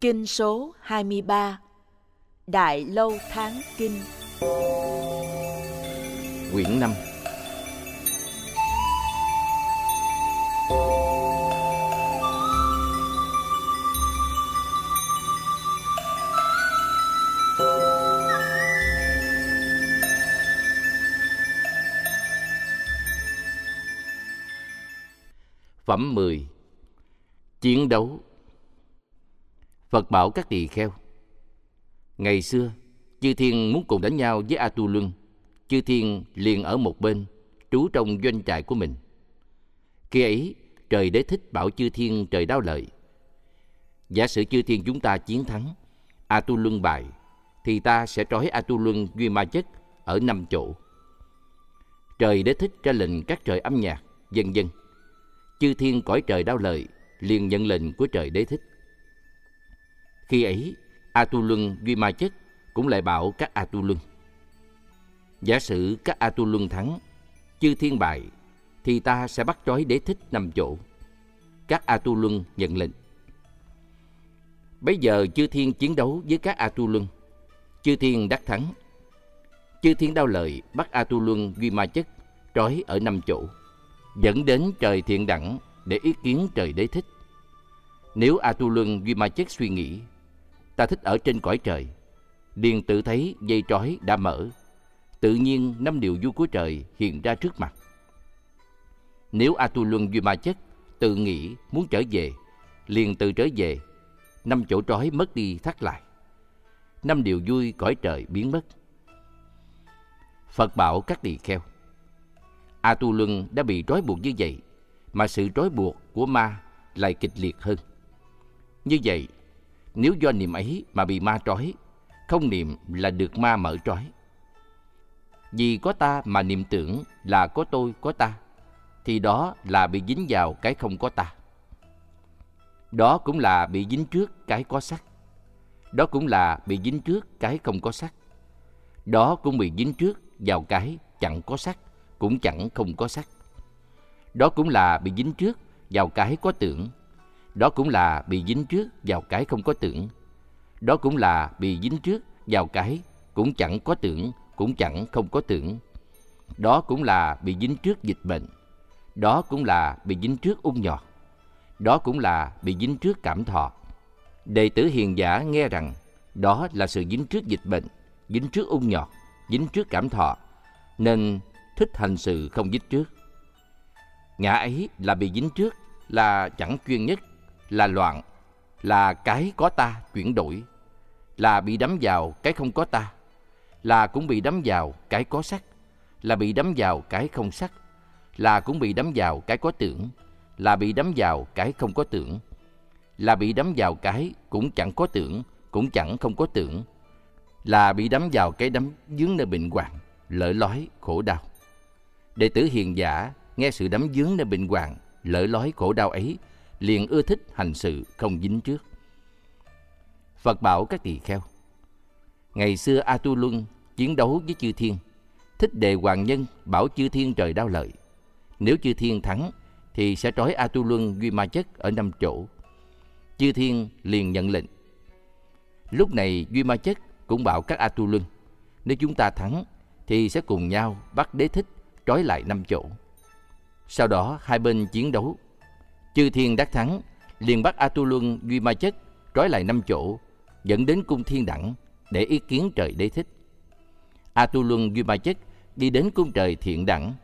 Kinh số 23 Đại Lâu Tháng Kinh. Quyển 5 Phẩm 10 Chiến đấu. Phật bảo các tỳ kheo Ngày xưa, Chư Thiên muốn cùng đánh nhau với A Tu Luân. Chư Thiên liền ở một bên, trú trong doanh trại của mình. Khi ấy, trời đế thích bảo Chư Thiên trời đao lợi. Giả sử Chư Thiên chúng ta chiến thắng, A Tu Luân bại, thì ta sẽ trói A Tu Luân duy ma chất ở năm chỗ. Trời đế thích ra lệnh các trời âm nhạc, dân dân. Chư Thiên cõi trời đao lợi liền nhận lệnh của trời đế thích. Khi ấy, A Tu Luân Duy Ma Chất cũng lại bảo các A Tu Luân. Giả sử các A Tu Luân thắng, chư thiên bại, thì ta sẽ bắt trói đế thích năm chỗ. Các A Tu Luân nhận lệnh. Bây giờ chư thiên chiến đấu với các A Tu Luân. Chư thiên đắc thắng. Chư thiên đau lợi bắt A Tu Luân Duy Ma Chất trói ở năm chỗ, dẫn đến trời thiện đẳng để ý kiến trời đế thích. Nếu A Tu Luân Duy Ma Chất suy nghĩ ta thích ở trên cõi trời. Điền tự thấy dây trói đã mở. Tự nhiên năm điều vui của trời hiện ra trước mặt. Nếu A Tu Luân Duy Ma Chất tự nghĩ muốn trở về, liền tự trở về, năm chỗ trói mất đi thắt lại. Năm điều vui cõi trời biến mất. Phật bảo các tỳ kheo. A Tu Luân đã bị trói buộc như vậy, mà sự trói buộc của ma lại kịch liệt hơn. Như vậy, nếu do niệm ấy mà bị ma trói, không niệm là được ma mở trói. Vì có ta mà niệm tưởng là có tôi, có ta, thì đó là bị dính vào cái không có ta. Đó cũng là bị dính trước cái có sắc. Đó cũng là bị dính trước cái không có sắc. Đó cũng bị dính trước vào cái chẳng có sắc, cũng chẳng không có sắc. Đó cũng là bị dính trước vào cái có tưởng, đó cũng là bị dính trước vào cái không có tưởng. Đó cũng là bị dính trước vào cái cũng chẳng có tưởng, cũng chẳng không có tưởng. Đó cũng là bị dính trước dịch bệnh. Đó cũng là bị dính trước ung nhọt. Đó cũng là bị dính trước cảm thọ. Đệ tử hiền giả nghe rằng đó là sự dính trước dịch bệnh, dính trước ung nhọt, dính trước cảm thọ, nên thích hành sự không dính trước. Ngã ấy là bị dính trước, là chẳng chuyên nhất, là loạn, là cái có ta chuyển đổi, là bị đắm vào cái không có ta, là cũng bị đắm vào cái có sắc, là bị đắm vào cái không sắc, là cũng bị đắm vào cái có tưởng, là bị đắm vào cái không có tưởng, là bị đắm vào cái cũng chẳng có tưởng, cũng chẳng không có tưởng, là bị đắm vào cái đắm dướng nơi bệnh hoạn, lỡ lói, khổ đau. Đệ tử hiền giả nghe sự đắm dướng nơi bệnh hoạn, lỡ lói khổ đau ấy liền ưa thích hành sự không dính trước. Phật bảo các tỳ kheo. Ngày xưa A Tu Luân chiến đấu với chư thiên, thích đề hoàng nhân bảo chư thiên trời đau lợi. Nếu chư thiên thắng thì sẽ trói A Tu Luân duy ma chất ở năm chỗ. Chư thiên liền nhận lệnh. Lúc này duy ma chất cũng bảo các A Tu Luân, nếu chúng ta thắng thì sẽ cùng nhau bắt đế thích trói lại năm chỗ. Sau đó hai bên chiến đấu Chư thiên đắc thắng, liền bắt A Tu Luân Duy Ma Chất trói lại năm chỗ, dẫn đến cung thiên đẳng để ý kiến trời đế thích. A Tu Luân Duy Ma Chất đi đến cung trời thiện đẳng.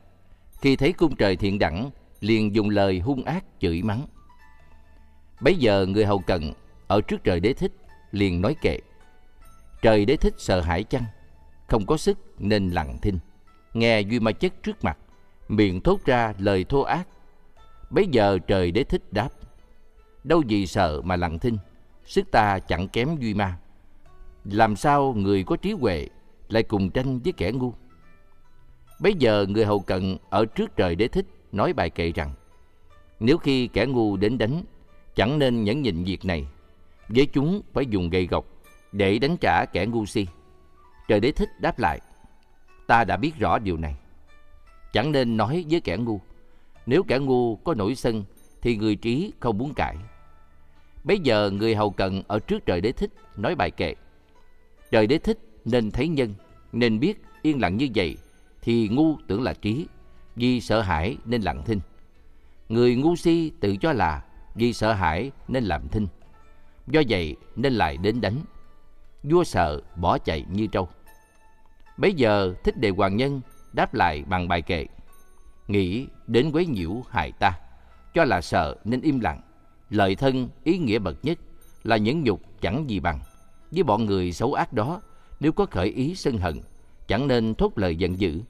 Khi thấy cung trời thiện đẳng, liền dùng lời hung ác chửi mắng. Bấy giờ người hầu cận ở trước trời đế thích liền nói kệ. Trời đế thích sợ hãi chăng? Không có sức nên lặng thinh. Nghe Duy Ma Chất trước mặt, miệng thốt ra lời thô ác Bấy giờ trời đế thích đáp, Đâu gì sợ mà lặng thinh, Sức ta chẳng kém duy ma. Làm sao người có trí huệ Lại cùng tranh với kẻ ngu? Bấy giờ người hầu cận Ở trước trời đế thích Nói bài kệ rằng, Nếu khi kẻ ngu đến đánh, Chẳng nên nhẫn nhịn việc này. Với chúng phải dùng gậy gộc Để đánh trả kẻ ngu si. Trời đế thích đáp lại, Ta đã biết rõ điều này. Chẳng nên nói với kẻ ngu nếu kẻ ngu có nổi sân thì người trí không muốn cãi. Bây giờ người hầu cận ở trước trời đế thích nói bài kệ. Trời đế thích nên thấy nhân, nên biết yên lặng như vậy thì ngu tưởng là trí, vì sợ hãi nên lặng thinh. Người ngu si tự cho là vì sợ hãi nên làm thinh. Do vậy nên lại đến đánh. Vua sợ bỏ chạy như trâu. Bấy giờ thích đề hoàng nhân đáp lại bằng bài kệ. Nghĩ đến quấy nhiễu hại ta, cho là sợ nên im lặng. Lợi thân ý nghĩa bậc nhất là những nhục chẳng gì bằng. Với bọn người xấu ác đó, nếu có khởi ý sân hận, chẳng nên thốt lời giận dữ,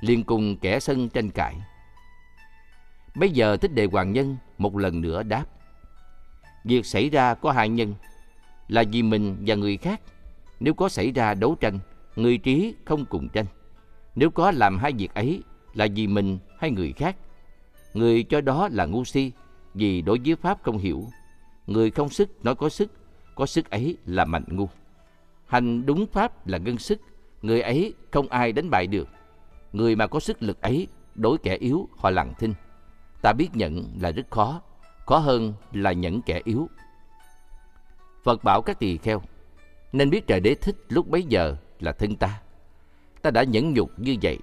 liên cùng kẻ sân tranh cãi. Bây giờ thích đề hoàng nhân một lần nữa đáp. Việc xảy ra có hai nhân, là vì mình và người khác. Nếu có xảy ra đấu tranh, người trí không cùng tranh. Nếu có làm hai việc ấy là vì mình hay người khác. Người cho đó là ngu si, vì đối với Pháp không hiểu. Người không sức nói có sức, có sức ấy là mạnh ngu. Hành đúng Pháp là ngân sức, người ấy không ai đánh bại được. Người mà có sức lực ấy, đối kẻ yếu họ lặng thinh. Ta biết nhận là rất khó, khó hơn là nhẫn kẻ yếu. Phật bảo các tỳ kheo, nên biết trời đế thích lúc bấy giờ là thân ta. Ta đã nhẫn nhục như vậy,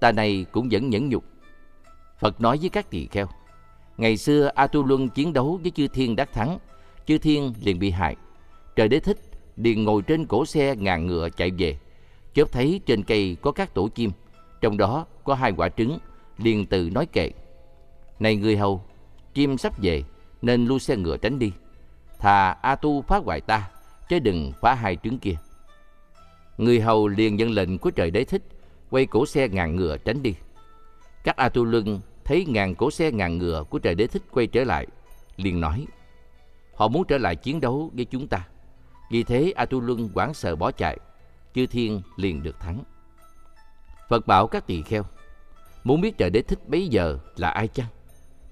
ta này cũng vẫn nhẫn nhục. Phật nói với các tỳ kheo, ngày xưa A Tu Luân chiến đấu với chư thiên đắc thắng, chư thiên liền bị hại. Trời đế thích liền ngồi trên cổ xe ngàn ngựa chạy về, chớp thấy trên cây có các tổ chim, trong đó có hai quả trứng, liền từ nói kệ. Này người hầu, chim sắp về, nên lui xe ngựa tránh đi. Thà A Tu phá hoại ta, chứ đừng phá hai trứng kia. Người hầu liền nhận lệnh của trời đế thích, quay cổ xe ngàn ngựa tránh đi. Các A Tu Lưng thấy ngàn cổ xe ngàn ngựa của trời đế thích quay trở lại, liền nói, họ muốn trở lại chiến đấu với chúng ta. Vì thế A Tu Lưng hoảng sợ bỏ chạy, chư thiên liền được thắng. Phật bảo các tỳ kheo, muốn biết trời đế thích bấy giờ là ai chăng?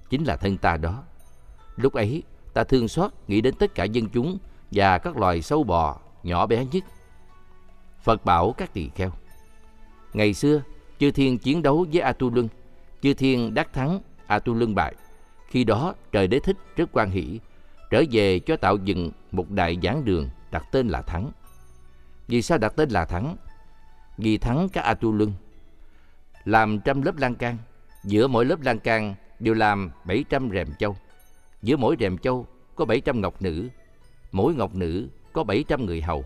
Chính là thân ta đó. Lúc ấy, ta thương xót nghĩ đến tất cả dân chúng và các loài sâu bò nhỏ bé nhất. Phật bảo các tỳ kheo. Ngày xưa, chư thiên chiến đấu với A Tu Luân, chư thiên đắc thắng, A Tu Luân bại. Khi đó, trời đế thích rất quan hỷ, trở về cho tạo dựng một đại giảng đường đặt tên là Thắng. Vì sao đặt tên là Thắng? Vì thắng các A Tu Luân. Làm trăm lớp lan can, giữa mỗi lớp lan can đều làm 700 rèm châu. Giữa mỗi rèm châu có 700 ngọc nữ, mỗi ngọc nữ có 700 người hầu.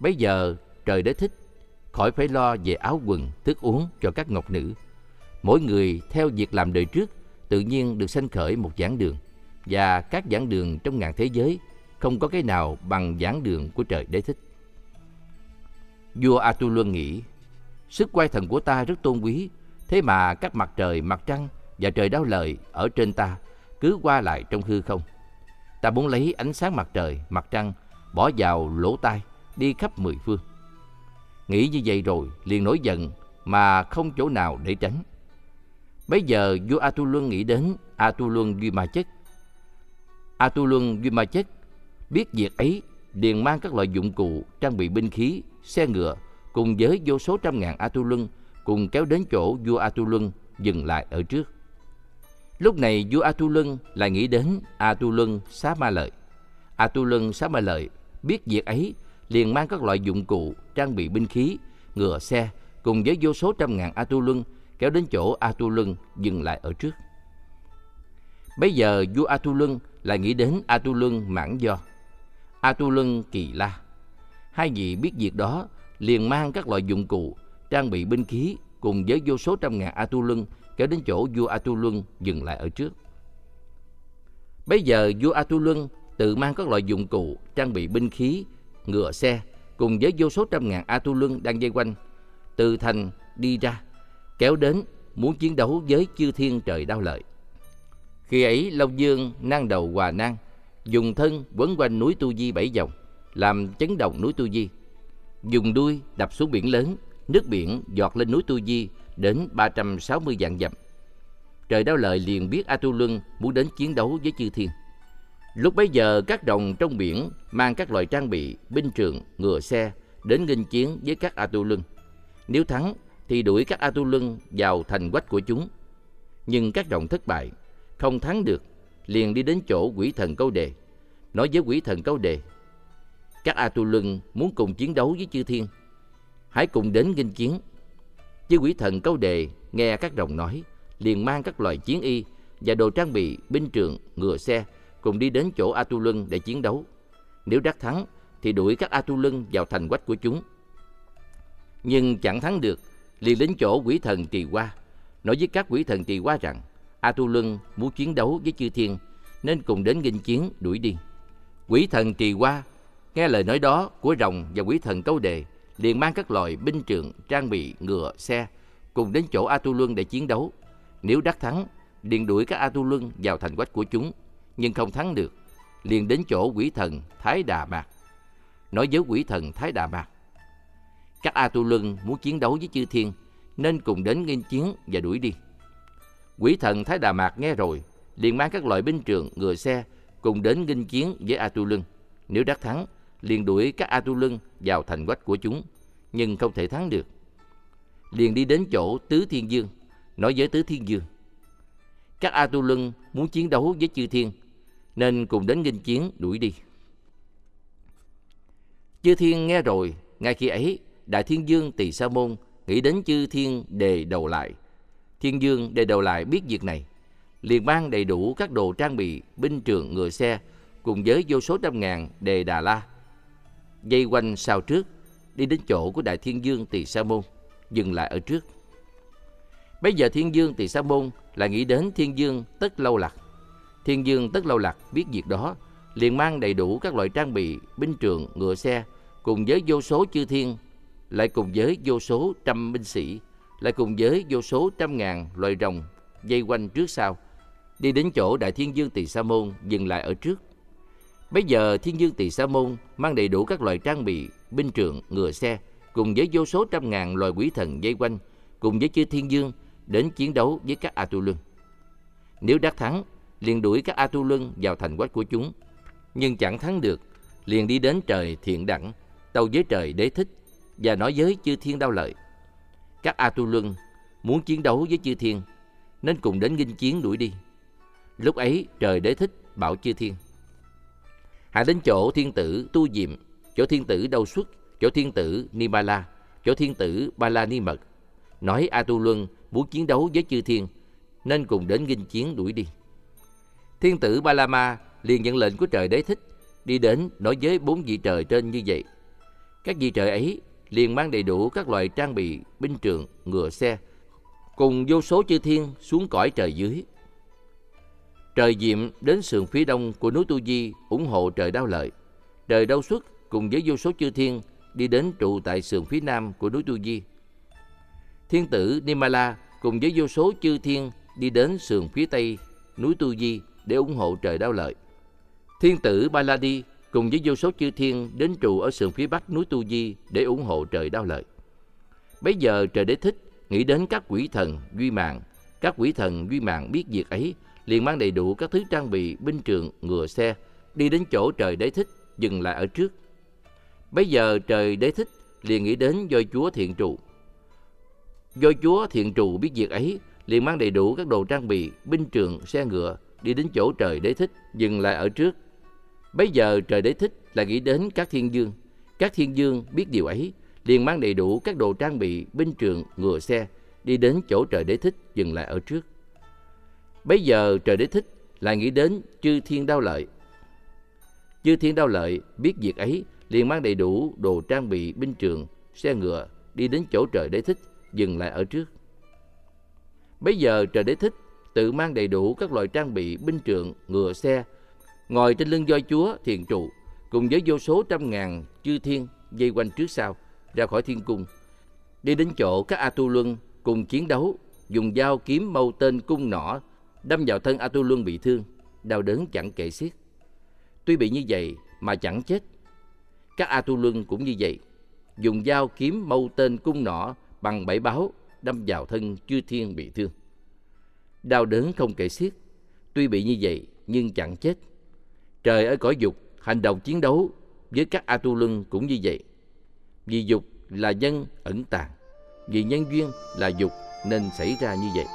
Bây giờ trời đế thích, khỏi phải lo về áo quần, thức uống cho các ngọc nữ. Mỗi người theo việc làm đời trước, tự nhiên được sanh khởi một giảng đường. Và các giảng đường trong ngàn thế giới không có cái nào bằng giảng đường của trời đế thích. Vua Atulun nghĩ, sức quay thần của ta rất tôn quý, thế mà các mặt trời, mặt trăng và trời đáo lời ở trên ta cứ qua lại trong hư không. Ta muốn lấy ánh sáng mặt trời, mặt trăng bỏ vào lỗ tai, đi khắp mười phương. Nghĩ như vậy rồi, liền nổi giận mà không chỗ nào để tránh. Bây giờ vua Atulun nghĩ đến Atulun Duy Ma Chất. Atulun Duy Ma Chất biết việc ấy liền mang các loại dụng cụ trang bị binh khí xe ngựa cùng với vô số trăm ngàn Atulun cùng kéo đến chỗ vua Atulun dừng lại ở trước. Lúc này vua Atulun lại nghĩ đến Atulun Xá Ma Lợi. Atulun Xá Ma Lợi biết việc ấy liền mang các loại dụng cụ trang bị binh khí, ngựa xe cùng với vô số trăm ngàn Atulun kéo đến chỗ Atulun dừng lại ở trước. Bây giờ vua Atulun lại nghĩ đến Atulun Mãn Do, Atulun Kỳ La Hai vị biết việc đó liền mang các loại dụng cụ, trang bị binh khí cùng với vô số trăm ngàn Atulun kéo đến chỗ vua Atulun dừng lại ở trước. Bây giờ vua Atulun tự mang các loại dụng cụ, trang bị binh khí, ngựa xe cùng với vô số trăm ngàn A Tu Luân đang dây quanh từ thành đi ra kéo đến muốn chiến đấu với chư thiên trời đau lợi. Khi ấy Long Dương nang đầu Hòa Nang dùng thân quấn quanh núi Tu Di bảy vòng làm chấn động núi Tu Di. Dùng đuôi đập xuống biển lớn, nước biển giọt lên núi Tu Di đến 360 vạn dặm. Trời đau lợi liền biết A Tu Luân muốn đến chiến đấu với chư thiên. Lúc bấy giờ các đồng trong biển mang các loại trang bị, binh trường, ngựa xe đến nghênh chiến với các A Tu Lưng. Nếu thắng thì đuổi các A Tu Lưng vào thành quách của chúng. Nhưng các đồng thất bại, không thắng được, liền đi đến chỗ quỷ thần câu đề. nói với quỷ thần câu đề. Các A Tu Lưng muốn cùng chiến đấu với chư thiên. Hãy cùng đến nghênh chiến. Chư quỷ thần câu đề nghe các đồng nói, liền mang các loại chiến y và đồ trang bị binh trường, ngựa xe cùng đi đến chỗ A Tu để chiến đấu. Nếu đắc thắng thì đuổi các A Tu vào thành quách của chúng. Nhưng chẳng thắng được, liền đến chỗ quỷ thần Trì Hoa, nói với các quỷ thần Trì Hoa rằng A Tu muốn chiến đấu với chư thiên nên cùng đến nghinh chiến đuổi đi. Quỷ thần Trì Hoa nghe lời nói đó của rồng và quỷ thần Câu Đề liền mang các loại binh trường, trang bị, ngựa, xe cùng đến chỗ A Tu Luân để chiến đấu. Nếu đắc thắng, liền đuổi các A Tu Luân vào thành quách của chúng, nhưng không thắng được, liền đến chỗ quỷ thần Thái Đà Mạc. Nói với quỷ thần Thái Đà Mạc, các A Tu Lưng muốn chiến đấu với chư thiên, nên cùng đến nghênh chiến và đuổi đi. Quỷ thần Thái Đà Mạc nghe rồi, liền mang các loại binh trường, ngựa xe cùng đến nghênh chiến với A Tu Lưng Nếu đắc thắng, liền đuổi các A Tu Lưng vào thành quách của chúng, nhưng không thể thắng được. Liền đi đến chỗ Tứ Thiên Dương, nói với Tứ Thiên Dương. Các A Tu Lưng muốn chiến đấu với chư thiên, nên cùng đến nghênh chiến đuổi đi. Chư thiên nghe rồi, ngay khi ấy, Đại Thiên Dương Tỳ Sa Môn nghĩ đến chư thiên đề đầu lại. Thiên Dương đề đầu lại biết việc này, liền mang đầy đủ các đồ trang bị, binh trường, ngựa xe, cùng với vô số trăm ngàn đề Đà La. Dây quanh sau trước, đi đến chỗ của Đại Thiên Dương Tỳ Sa Môn, dừng lại ở trước. Bây giờ Thiên Dương Tỳ Sa Môn là nghĩ đến Thiên Dương Tất Lâu Lạc. Thiên Dương Tất Lâu Lạc biết việc đó, liền mang đầy đủ các loại trang bị, binh trường, ngựa xe, cùng với vô số chư thiên, lại cùng với vô số trăm binh sĩ, lại cùng với vô số trăm ngàn loài rồng dây quanh trước sau, đi đến chỗ Đại Thiên Dương Tỳ Sa Môn dừng lại ở trước. Bây giờ Thiên Dương Tỳ Sa Môn mang đầy đủ các loại trang bị, binh trường, ngựa xe, cùng với vô số trăm ngàn loài quỷ thần dây quanh, cùng với chư Thiên Dương đến chiến đấu với các A Tu Luân. Nếu đắc thắng, liền đuổi các A Tu Luân vào thành quách của chúng, nhưng chẳng thắng được, liền đi đến trời thiện đẳng, tâu với trời đế thích và nói với chư thiên đau lợi. Các A Tu Luân muốn chiến đấu với chư thiên, nên cùng đến nghinh chiến đuổi đi. Lúc ấy trời đế thích bảo chư thiên. Hãy đến chỗ thiên tử Tu Diệm, chỗ thiên tử Đâu Xuất, chỗ thiên tử Nimala, chỗ thiên tử Ba La Ni Mật. Nói A Tu Luân muốn chiến đấu với chư thiên, nên cùng đến nghinh chiến đuổi đi. Thiên tử Ba La Ma liền nhận lệnh của trời đế thích, đi đến nói với bốn vị trời trên như vậy. Các vị trời ấy liền mang đầy đủ các loại trang bị, binh trường, ngựa xe, cùng vô số chư thiên xuống cõi trời dưới. Trời Diệm đến sườn phía đông của núi Tu Di ủng hộ trời Đao Lợi. Trời Đau Xuất cùng với vô số chư thiên đi đến trụ tại sườn phía nam của núi Tu Di. Thiên tử Nimala cùng với vô số chư thiên đi đến sườn phía tây núi Tu Di để ủng hộ trời Đao Lợi. Thiên tử Baladi cùng với vô số chư thiên đến trụ ở sườn phía bắc núi Tu Di để ủng hộ trời Đao Lợi. Bây giờ trời đế thích nghĩ đến các quỷ thần duy mạng, các quỷ thần duy mạng biết việc ấy liền mang đầy đủ các thứ trang bị binh trường ngựa xe đi đến chỗ trời đế thích dừng lại ở trước bây giờ trời đế thích liền nghĩ đến voi chúa thiện trụ voi chúa thiện trụ biết việc ấy liền mang đầy đủ các đồ trang bị binh trường xe ngựa đi đến chỗ trời đế thích dừng lại ở trước bây giờ trời đế thích là nghĩ đến các thiên dương các thiên dương biết điều ấy liền mang đầy đủ các đồ trang bị binh trường ngựa xe đi đến chỗ trời đế thích dừng lại ở trước Bây giờ trời đế thích lại nghĩ đến chư thiên đao lợi. Chư thiên đao lợi biết việc ấy liền mang đầy đủ đồ trang bị binh trường, xe ngựa đi đến chỗ trời đế thích dừng lại ở trước. Bây giờ trời đế thích tự mang đầy đủ các loại trang bị binh trường, ngựa xe, ngồi trên lưng voi chúa thiền trụ cùng với vô số trăm ngàn chư thiên dây quanh trước sau ra khỏi thiên cung đi đến chỗ các a tu luân cùng chiến đấu dùng dao kiếm mâu tên cung nỏ đâm vào thân A Tu Luân bị thương, đau đớn chẳng kể xiết. Tuy bị như vậy mà chẳng chết. Các A Tu Luân cũng như vậy, dùng dao kiếm mâu tên cung nỏ bằng bảy báo đâm vào thân chư thiên bị thương. Đau đớn không kể xiết, tuy bị như vậy nhưng chẳng chết. Trời ở cõi dục, hành động chiến đấu với các A Tu lưng cũng như vậy. Vì dục là nhân ẩn tàng, vì nhân duyên là dục nên xảy ra như vậy.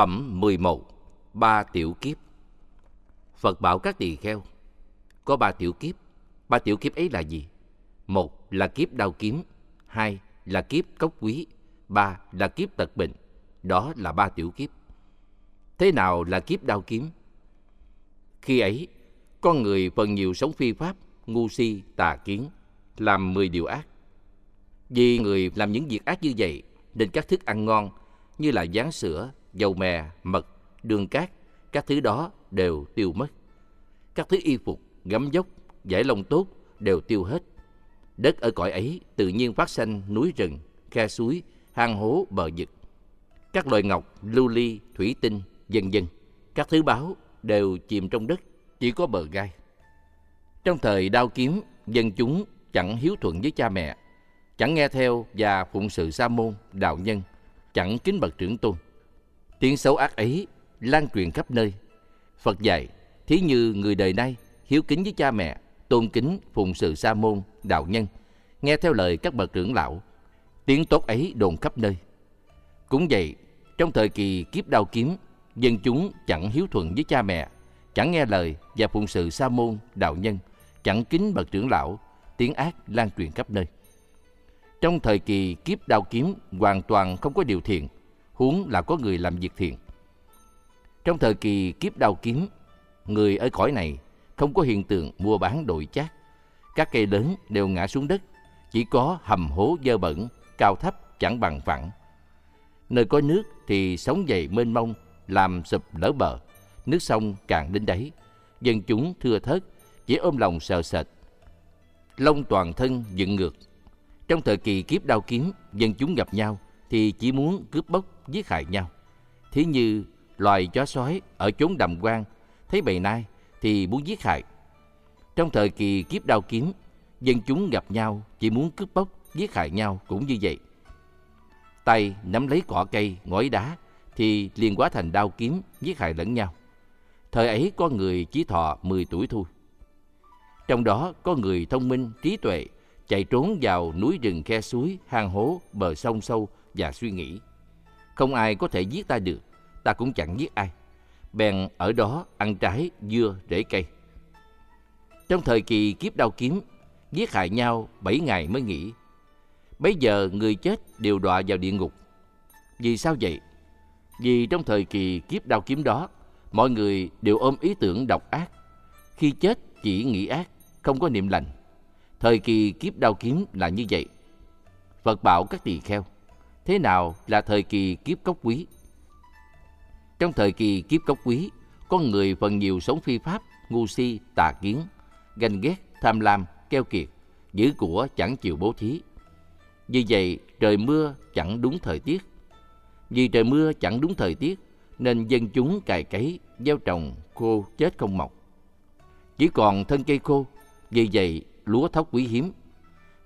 Phẩm 11 Ba tiểu kiếp Phật bảo các tỳ kheo Có ba tiểu kiếp Ba tiểu kiếp ấy là gì? Một là kiếp đau kiếm Hai là kiếp cốc quý Ba là kiếp tật bệnh Đó là ba tiểu kiếp Thế nào là kiếp đau kiếm? Khi ấy, con người phần nhiều sống phi pháp, ngu si, tà kiến, làm mười điều ác. Vì người làm những việc ác như vậy, nên các thức ăn ngon như là gián sữa, dầu mè, mật, đường cát, các thứ đó đều tiêu mất. Các thứ y phục, gấm dốc, giải lông tốt đều tiêu hết. Đất ở cõi ấy tự nhiên phát sanh núi rừng, khe suối, hang hố bờ vực. Các loài ngọc, lưu ly, thủy tinh, vân vân, các thứ báo đều chìm trong đất, chỉ có bờ gai. Trong thời đao kiếm, dân chúng chẳng hiếu thuận với cha mẹ, chẳng nghe theo và phụng sự sa môn, đạo nhân, chẳng kính bậc trưởng tôn. Tiếng xấu ác ấy lan truyền khắp nơi. Phật dạy, thí như người đời nay hiếu kính với cha mẹ, tôn kính phụng sự sa môn, đạo nhân, nghe theo lời các bậc trưởng lão, tiếng tốt ấy đồn khắp nơi. Cũng vậy, trong thời kỳ kiếp đao kiếm, dân chúng chẳng hiếu thuận với cha mẹ, chẳng nghe lời và phụng sự sa môn, đạo nhân, chẳng kính bậc trưởng lão, tiếng ác lan truyền khắp nơi. Trong thời kỳ kiếp đao kiếm hoàn toàn không có điều thiện, huống là có người làm việc thiện. Trong thời kỳ kiếp đao kiếm, người ở cõi này không có hiện tượng mua bán đổi chác. Các cây lớn đều ngã xuống đất, chỉ có hầm hố dơ bẩn, cao thấp chẳng bằng phẳng. Nơi có nước thì sóng dày mênh mông, làm sụp lỡ bờ, nước sông càng đến đáy. Dân chúng thưa thớt, chỉ ôm lòng sợ sệt. Lông toàn thân dựng ngược. Trong thời kỳ kiếp đao kiếm, dân chúng gặp nhau thì chỉ muốn cướp bóc, giết hại nhau. Thí như loài chó sói ở chốn đầm quan thấy bầy nai thì muốn giết hại. Trong thời kỳ kiếp đao kiếm, dân chúng gặp nhau chỉ muốn cướp bóc, giết hại nhau cũng như vậy. Tay nắm lấy cỏ cây, ngói đá thì liền hóa thành đao kiếm giết hại lẫn nhau. Thời ấy có người chỉ thọ 10 tuổi thôi. Trong đó có người thông minh, trí tuệ, chạy trốn vào núi rừng khe suối, hang hố, bờ sông sâu và suy nghĩ. Không ai có thể giết ta được, ta cũng chẳng giết ai. Bèn ở đó ăn trái, dưa, rễ cây. Trong thời kỳ kiếp đau kiếm, giết hại nhau 7 ngày mới nghỉ. Bây giờ người chết đều đọa vào địa ngục. Vì sao vậy? Vì trong thời kỳ kiếp đau kiếm đó, mọi người đều ôm ý tưởng độc ác. Khi chết chỉ nghĩ ác, không có niệm lành. Thời kỳ kiếp đau kiếm là như vậy. Phật bảo các tỳ kheo, thế nào là thời kỳ kiếp cốc quý? Trong thời kỳ kiếp cốc quý, con người phần nhiều sống phi pháp, ngu si, tà kiến, ganh ghét, tham lam, keo kiệt, giữ của chẳng chịu bố thí. Vì vậy, trời mưa chẳng đúng thời tiết. Vì trời mưa chẳng đúng thời tiết, nên dân chúng cày cấy, gieo trồng, khô chết không mọc. Chỉ còn thân cây khô, vì vậy lúa thóc quý hiếm.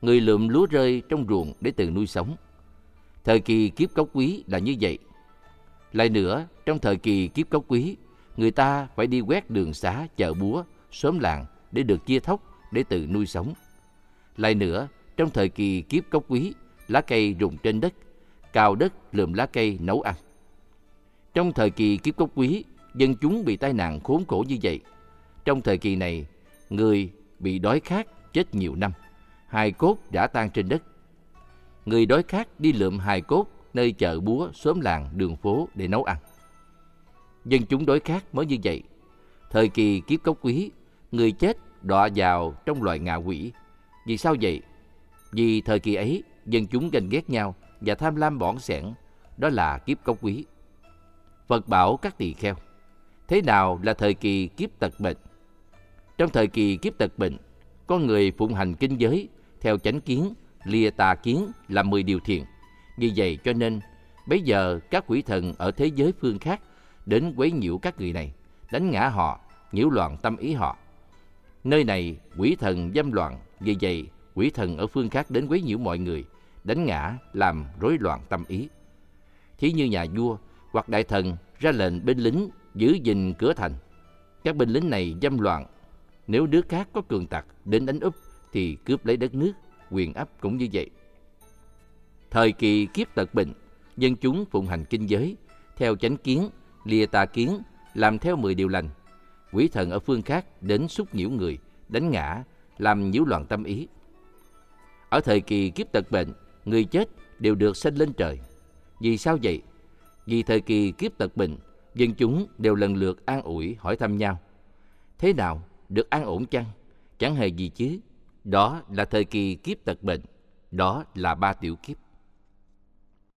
Người lượm lúa rơi trong ruộng để tự nuôi sống. Thời kỳ kiếp cốc quý là như vậy. Lại nữa, trong thời kỳ kiếp cốc quý, người ta phải đi quét đường xá, chợ búa, xóm làng để được chia thóc để tự nuôi sống. Lại nữa, trong thời kỳ kiếp cốc quý, lá cây rụng trên đất, cào đất lượm lá cây nấu ăn. Trong thời kỳ kiếp cốc quý, dân chúng bị tai nạn khốn khổ như vậy. Trong thời kỳ này, người bị đói khát chết nhiều năm, hài cốt đã tan trên đất. Người đói khát đi lượm hài cốt nơi chợ búa, xóm làng, đường phố để nấu ăn. Dân chúng đói khát mới như vậy. Thời kỳ kiếp cốc quý, người chết đọa vào trong loài ngạ quỷ. Vì sao vậy? Vì thời kỳ ấy, dân chúng ganh ghét nhau và tham lam bỏn sẻn, đó là kiếp cốc quý. Phật bảo các tỳ kheo, thế nào là thời kỳ kiếp tật bệnh? Trong thời kỳ kiếp tật bệnh, con người phụng hành kinh giới theo chánh kiến, lìa tà kiến là 10 điều thiện. Vì vậy cho nên, bây giờ các quỷ thần ở thế giới phương khác đến quấy nhiễu các người này, đánh ngã họ, nhiễu loạn tâm ý họ. Nơi này quỷ thần dâm loạn, vì vậy quỷ thần ở phương khác đến quấy nhiễu mọi người, đánh ngã, làm rối loạn tâm ý. Thí như nhà vua hoặc đại thần ra lệnh binh lính giữ gìn cửa thành. Các binh lính này dâm loạn. Nếu nước khác có cường tặc đến đánh úp thì cướp lấy đất nước, quyền ấp cũng như vậy. Thời kỳ kiếp tật bệnh, dân chúng phụng hành kinh giới, theo chánh kiến lìa tà kiến, làm theo mười điều lành. Quỷ thần ở phương khác đến xúc nhiễu người, đánh ngã, làm nhiễu loạn tâm ý. Ở thời kỳ kiếp tật bệnh, người chết đều được sanh lên trời. Vì sao vậy? Vì thời kỳ kiếp tật bệnh, dân chúng đều lần lượt an ủi hỏi thăm nhau. Thế nào? Được an ổn chăng? Chẳng hề gì chứ. Đó là thời kỳ kiếp tật bệnh. Đó là ba tiểu kiếp.